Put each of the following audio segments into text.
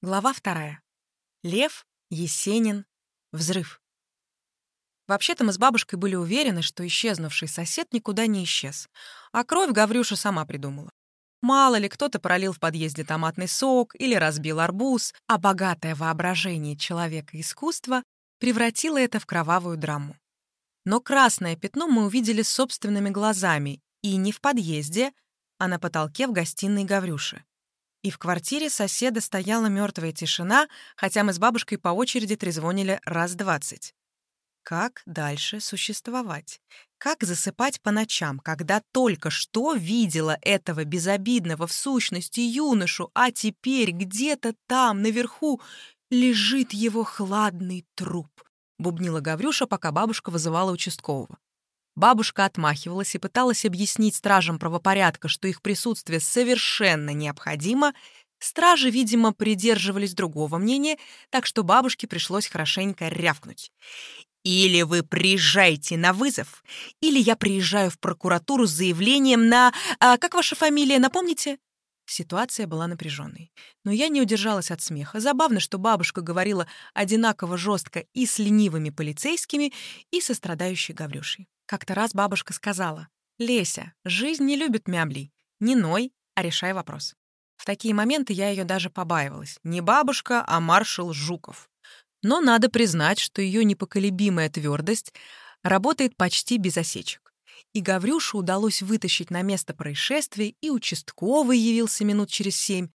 Глава вторая. Лев, Есенин, взрыв. Вообще-то мы с бабушкой были уверены, что исчезнувший сосед никуда не исчез, а кровь Гаврюша сама придумала. Мало ли, кто-то пролил в подъезде томатный сок или разбил арбуз, а богатое воображение человека искусства превратило это в кровавую драму. Но красное пятно мы увидели собственными глазами и не в подъезде, а на потолке в гостиной Гаврюши. И в квартире соседа стояла мертвая тишина, хотя мы с бабушкой по очереди трезвонили раз двадцать. Как дальше существовать? Как засыпать по ночам, когда только что видела этого безобидного в сущности юношу, а теперь где-то там, наверху, лежит его хладный труп? Бубнила Гаврюша, пока бабушка вызывала участкового. Бабушка отмахивалась и пыталась объяснить стражам правопорядка, что их присутствие совершенно необходимо. Стражи, видимо, придерживались другого мнения, так что бабушке пришлось хорошенько рявкнуть. «Или вы приезжаете на вызов, или я приезжаю в прокуратуру с заявлением на... А, как ваша фамилия, напомните?» Ситуация была напряженной. Но я не удержалась от смеха. Забавно, что бабушка говорила одинаково жестко и с ленивыми полицейскими, и со страдающей Гаврюшей. Как-то раз бабушка сказала, «Леся, жизнь не любит мямлей. Не ной, а решай вопрос». В такие моменты я ее даже побаивалась. Не бабушка, а маршал Жуков. Но надо признать, что ее непоколебимая твердость работает почти без осечек. И Гаврюшу удалось вытащить на место происшествия, и участковый явился минут через семь,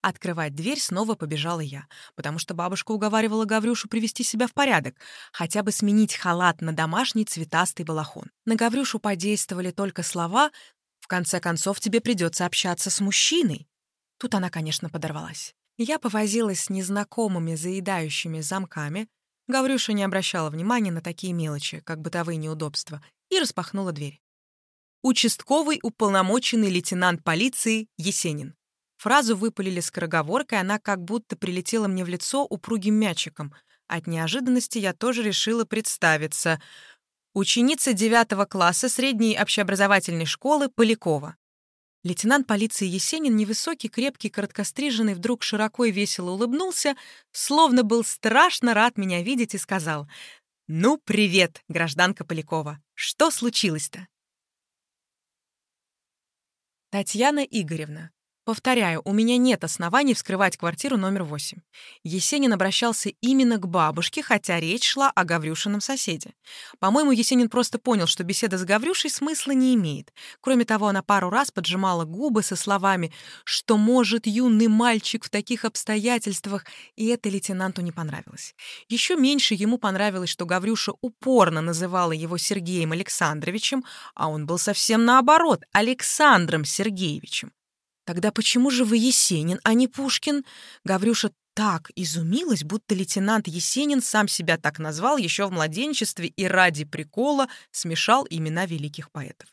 Открывать дверь снова побежала я, потому что бабушка уговаривала Гаврюшу привести себя в порядок, хотя бы сменить халат на домашний цветастый балахон. На Гаврюшу подействовали только слова «В конце концов, тебе придется общаться с мужчиной». Тут она, конечно, подорвалась. Я повозилась с незнакомыми заедающими замками, Гаврюша не обращала внимания на такие мелочи, как бытовые неудобства, и распахнула дверь. Участковый уполномоченный лейтенант полиции Есенин. Фразу выпалили скороговоркой, она как будто прилетела мне в лицо упругим мячиком. От неожиданности я тоже решила представиться. Ученица девятого класса средней общеобразовательной школы Полякова. Лейтенант полиции Есенин, невысокий, крепкий, короткостриженный, вдруг широко и весело улыбнулся, словно был страшно рад меня видеть и сказал «Ну, привет, гражданка Полякова. Что случилось-то?» Татьяна Игоревна, Повторяю, у меня нет оснований вскрывать квартиру номер 8. Есенин обращался именно к бабушке, хотя речь шла о Гаврюшином соседе. По-моему, Есенин просто понял, что беседа с Гаврюшей смысла не имеет. Кроме того, она пару раз поджимала губы со словами «что может юный мальчик в таких обстоятельствах», и это лейтенанту не понравилось. Еще меньше ему понравилось, что Гаврюша упорно называла его Сергеем Александровичем, а он был совсем наоборот, Александром Сергеевичем. Тогда почему же вы Есенин, а не Пушкин? Гаврюша так изумилась, будто лейтенант Есенин сам себя так назвал еще в младенчестве и ради прикола смешал имена великих поэтов.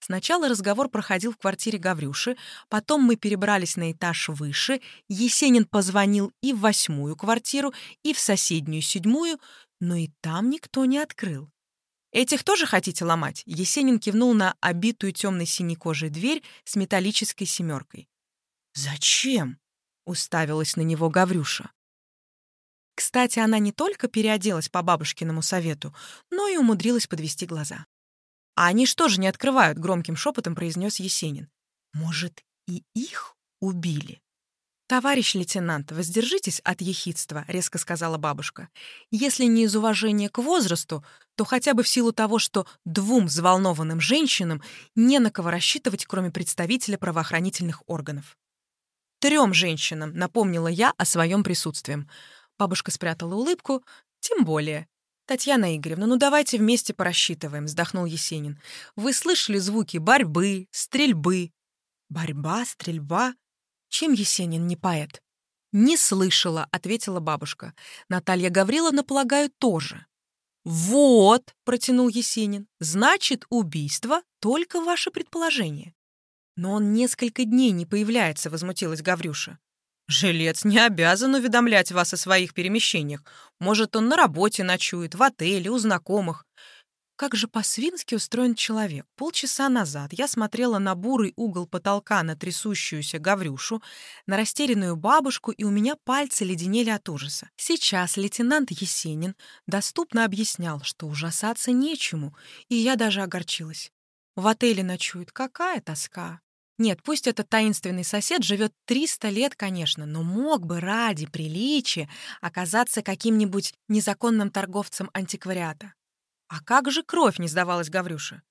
Сначала разговор проходил в квартире Гаврюши, потом мы перебрались на этаж выше, Есенин позвонил и в восьмую квартиру, и в соседнюю седьмую, но и там никто не открыл. «Этих тоже хотите ломать?» Есенин кивнул на обитую темной синей кожей дверь с металлической семеркой. «Зачем?» — уставилась на него Гаврюша. Кстати, она не только переоделась по бабушкиному совету, но и умудрилась подвести глаза. «А они что же не открывают?» — громким шепотом произнес Есенин. «Может, и их убили?» «Товарищ лейтенант, воздержитесь от ехидства», — резко сказала бабушка. «Если не из уважения к возрасту, то хотя бы в силу того, что двум взволнованным женщинам не на кого рассчитывать, кроме представителя правоохранительных органов». «Трем женщинам», — напомнила я о своем присутствии. Бабушка спрятала улыбку. «Тем более». «Татьяна Игоревна, ну давайте вместе порасчитываем», — вздохнул Есенин. «Вы слышали звуки борьбы, стрельбы?» «Борьба, стрельба?» Чем Есенин не поэт? «Не слышала», — ответила бабушка. «Наталья Гавриловна, полагаю, тоже». «Вот», — протянул Есенин, — «значит, убийство — только ваше предположение». «Но он несколько дней не появляется», — возмутилась Гаврюша. «Жилец не обязан уведомлять вас о своих перемещениях. Может, он на работе ночует, в отеле, у знакомых». Как же по-свински устроен человек. Полчаса назад я смотрела на бурый угол потолка, на трясущуюся Гаврюшу, на растерянную бабушку, и у меня пальцы леденели от ужаса. Сейчас лейтенант Есенин доступно объяснял, что ужасаться нечему, и я даже огорчилась. В отеле ночует. Какая тоска. Нет, пусть этот таинственный сосед живет 300 лет, конечно, но мог бы ради приличия оказаться каким-нибудь незаконным торговцем антиквариата. «А как же кровь?» — не сдавалась Гаврюша.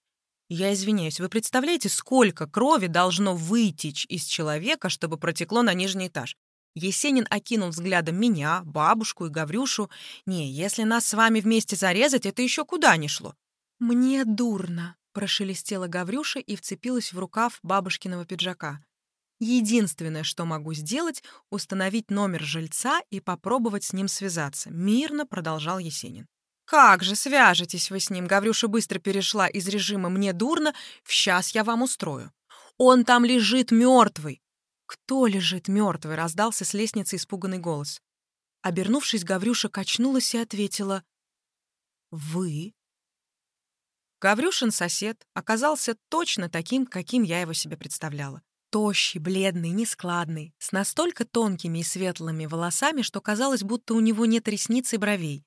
«Я извиняюсь, вы представляете, сколько крови должно вытечь из человека, чтобы протекло на нижний этаж?» Есенин окинул взглядом меня, бабушку и Гаврюшу. «Не, если нас с вами вместе зарезать, это еще куда ни шло». «Мне дурно», — прошелестела Гаврюша и вцепилась в рукав бабушкиного пиджака. «Единственное, что могу сделать, установить номер жильца и попробовать с ним связаться», — мирно продолжал Есенин. «Как же свяжетесь вы с ним?» Гаврюша быстро перешла из режима «мне дурно» в «сейчас я вам устрою». «Он там лежит мертвый!» «Кто лежит мертвый?» — раздался с лестницы испуганный голос. Обернувшись, Гаврюша качнулась и ответила «Вы?» Гаврюшин сосед оказался точно таким, каким я его себе представляла. Тощий, бледный, нескладный, с настолько тонкими и светлыми волосами, что казалось, будто у него нет ресниц и бровей.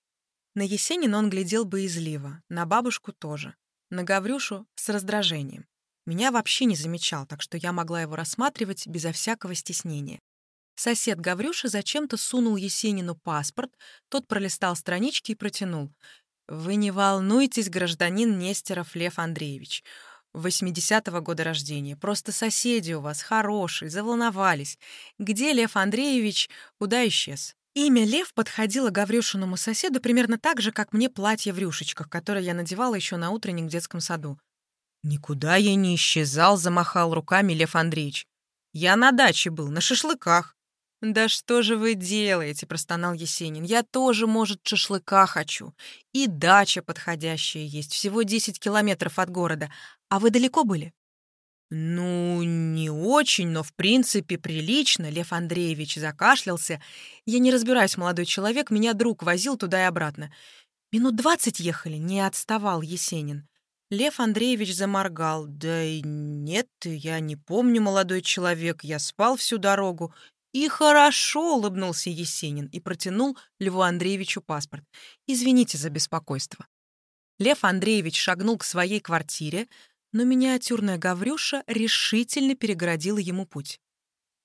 На Есенина он глядел боязливо, на бабушку тоже, на Гаврюшу с раздражением. Меня вообще не замечал, так что я могла его рассматривать безо всякого стеснения. Сосед Гаврюши зачем-то сунул Есенину паспорт, тот пролистал странички и протянул. «Вы не волнуйтесь, гражданин Нестеров Лев Андреевич. 80-го года рождения. Просто соседи у вас хорошие, заволновались. Где Лев Андреевич? Куда исчез? Имя Лев подходило Гаврюшиному соседу примерно так же, как мне платье в рюшечках, которое я надевала еще на утренник в детском саду. «Никуда я не исчезал», — замахал руками Лев Андреевич. «Я на даче был, на шашлыках». «Да что же вы делаете?» — простонал Есенин. «Я тоже, может, шашлыка хочу. И дача подходящая есть, всего 10 километров от города. А вы далеко были?» «Ну, не очень, но в принципе прилично», — Лев Андреевич закашлялся. «Я не разбираюсь, молодой человек, меня друг возил туда и обратно. Минут двадцать ехали, не отставал Есенин». Лев Андреевич заморгал. «Да нет, я не помню, молодой человек, я спал всю дорогу». «И хорошо», — улыбнулся Есенин и протянул Льву Андреевичу паспорт. «Извините за беспокойство». Лев Андреевич шагнул к своей квартире, но миниатюрная Гаврюша решительно перегородила ему путь.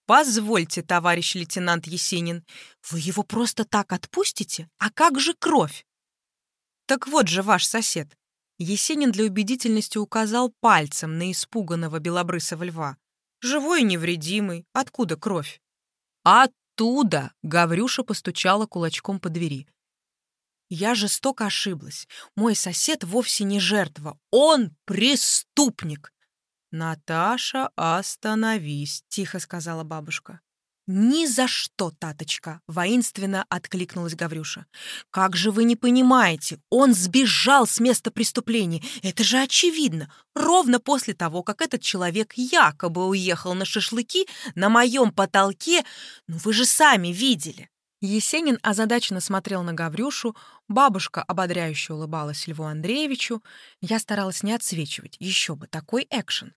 «Позвольте, товарищ лейтенант Есенин, вы его просто так отпустите? А как же кровь?» «Так вот же ваш сосед». Есенин для убедительности указал пальцем на испуганного белобрысого льва. «Живой и невредимый. Откуда кровь?» «Оттуда!» — Гаврюша постучала кулачком по двери. Я жестоко ошиблась. Мой сосед вовсе не жертва. Он преступник. «Наташа, остановись», — тихо сказала бабушка. «Ни за что, таточка!» — воинственно откликнулась Гаврюша. «Как же вы не понимаете? Он сбежал с места преступления. Это же очевидно. Ровно после того, как этот человек якобы уехал на шашлыки на моем потолке, ну вы же сами видели». Есенин озадаченно смотрел на Гаврюшу, бабушка ободряюще улыбалась Льву Андреевичу. Я старалась не отсвечивать, еще бы, такой экшен.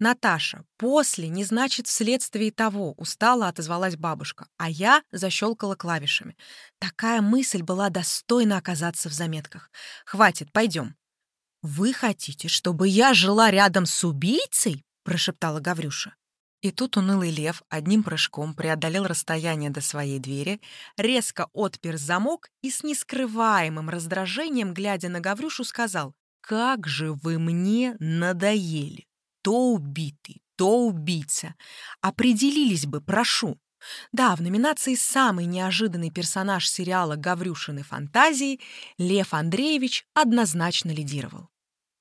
«Наташа, после не значит вследствие того», — устала отозвалась бабушка, а я защелкала клавишами. Такая мысль была достойна оказаться в заметках. «Хватит, пойдем». «Вы хотите, чтобы я жила рядом с убийцей?» — прошептала Гаврюша. И тут унылый лев одним прыжком преодолел расстояние до своей двери, резко отпер замок и с нескрываемым раздражением, глядя на Гаврюшу, сказал «Как же вы мне надоели! То убитый, то убийца! Определились бы, прошу!» Да, в номинации «Самый неожиданный персонаж сериала «Гаврюшины фантазии» Лев Андреевич однозначно лидировал.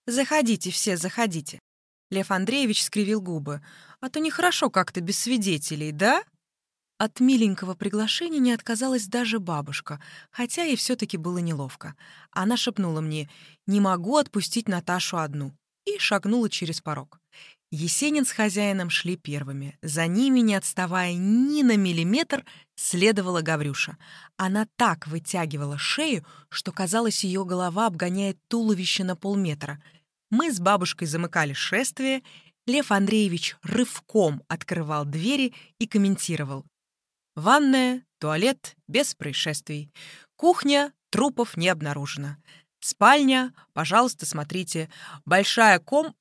«Заходите все, заходите!» Лев Андреевич скривил губы. «А то нехорошо как-то без свидетелей, да?» От миленького приглашения не отказалась даже бабушка, хотя ей все-таки было неловко. Она шепнула мне «Не могу отпустить Наташу одну» и шагнула через порог. Есенин с хозяином шли первыми. За ними, не отставая ни на миллиметр, следовала Гаврюша. Она так вытягивала шею, что, казалось, ее голова обгоняет туловище на полметра. Мы с бабушкой замыкали шествие. Лев Андреевич рывком открывал двери и комментировал. «Ванная, туалет без происшествий. Кухня, трупов не обнаружено. Спальня, пожалуйста, смотрите. Большая ком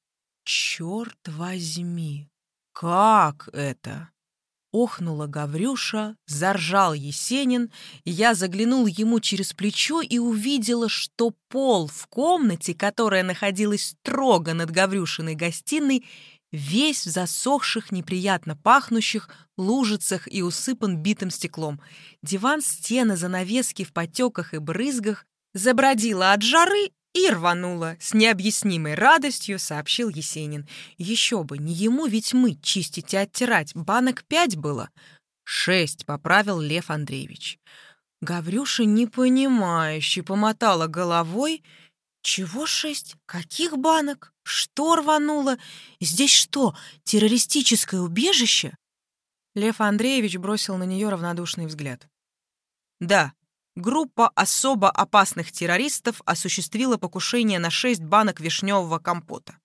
«Черт возьми! Как это?» Охнула Гаврюша, заржал Есенин, и я заглянул ему через плечо и увидела, что пол в комнате, которая находилась строго над Гаврюшиной гостиной, весь в засохших, неприятно пахнущих лужицах и усыпан битым стеклом. Диван, стены, занавески в потеках и брызгах забродила от жары и рванула. С необъяснимой радостью сообщил Есенин. Еще бы, не ему ведь мы чистить и оттирать. Банок пять было. Шесть, поправил Лев Андреевич. Гаврюша непонимающе помотала головой. Чего шесть? Каких банок? Что рвануло? Здесь что, террористическое убежище? Лев Андреевич бросил на нее равнодушный взгляд. «Да, группа особо опасных террористов осуществила покушение на шесть банок вишневого компота.